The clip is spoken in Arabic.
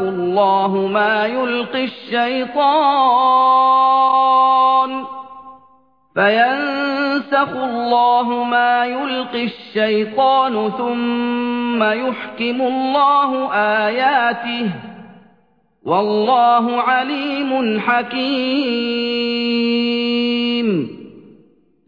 الله ما يلقي الشيطان. فينسخ الله ما يلقي الشيطان ثم يحكم الله آياته. والله عليم حكيم.